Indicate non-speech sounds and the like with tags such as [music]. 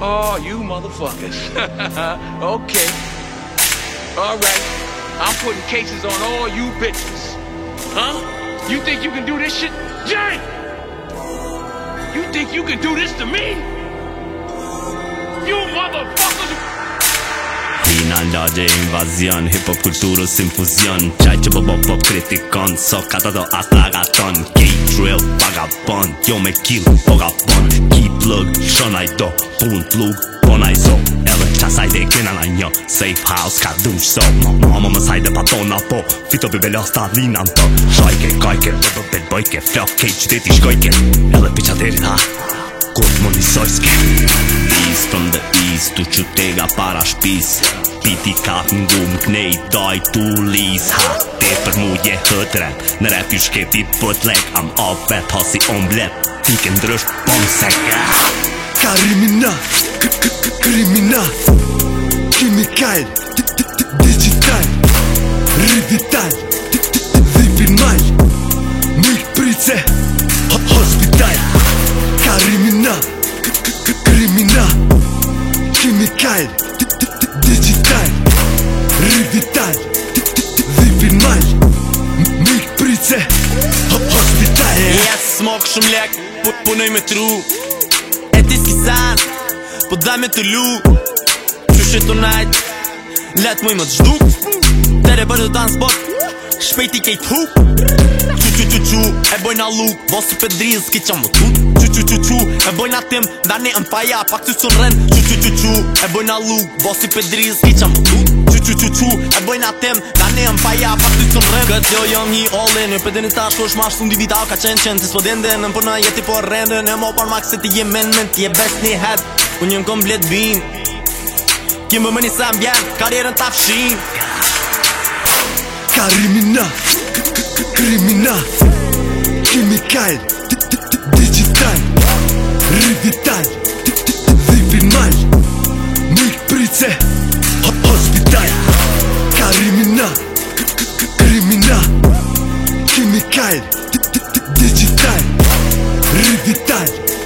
Oh, you motherfuckers. [laughs] okay. All right. I'm putting cases on all you bitches. Huh? You think you can do this shit? Jay! You think you can do this to me? You motherfuckers! Gegeneinander invasion. Hip-Hop-Kultur ist Infusion Chai-Chubba-Bob-Bob, Kritikon, Sokata do Atlaraton Gay-Drill, Vagabond, yo me kill, Orabon Key-Plug, Shonaj do, kun t'lug, konaj zo Edhe qa saj dhe kena na një Safe house ka dhu shso Ma mama më saj dhe pa tona po Fito bi velo sa dhina më të Shajke, kajke, bebe, bebe, Flok, kej, qytet i shkojke Edhe pi qatërit ha Kur t'mon i soj s'ke Peace from the east Tu që ga para shpis Piti ka t'ngu më knej t'u lis ha Te për mu je hët rap Në rap ju shketi ti pët Am of bet hasi om blep Ti ke ndrësht pon se Каримина, кримина, химикал, дигитал, ревитал, випинмай, мих прице, хоспитал. Каримина, кримина, химикал, дигитал, ревитал, випинмай, мих прице, хоспитал. Yes, smoke шумляк, по, по нойме тру. zanë Po dhe me të lu Që shë të najtë Letë mu i më të zhduk Tere bërë të dansë bërë Shpejti i kejtë hu Qu qu qu qu E bojna na Vosë për drinë s'ki që më të tut Qu qu qu qu E bojna na tim Ndane në faja Pak të që në rren Qu qu qu qu qu bojna luk, bossi pedriz i qam tu, qu qu qu qu E bojna tem, ka ne em pa ja pa ty në rem Kët jo jom hi ole, në pëtën e tash Osh ma shtu ndi ka qen qen Ti po dende në përna jeti po rende Në mo par makse ti je men men ti je best një hat U njën kom blet bim Kim më një sam bjerë, karjerën ta fshim Ka rimina, k k k k k k Polise Hospital Kriminal Kriminal Kimikal Dijital Revital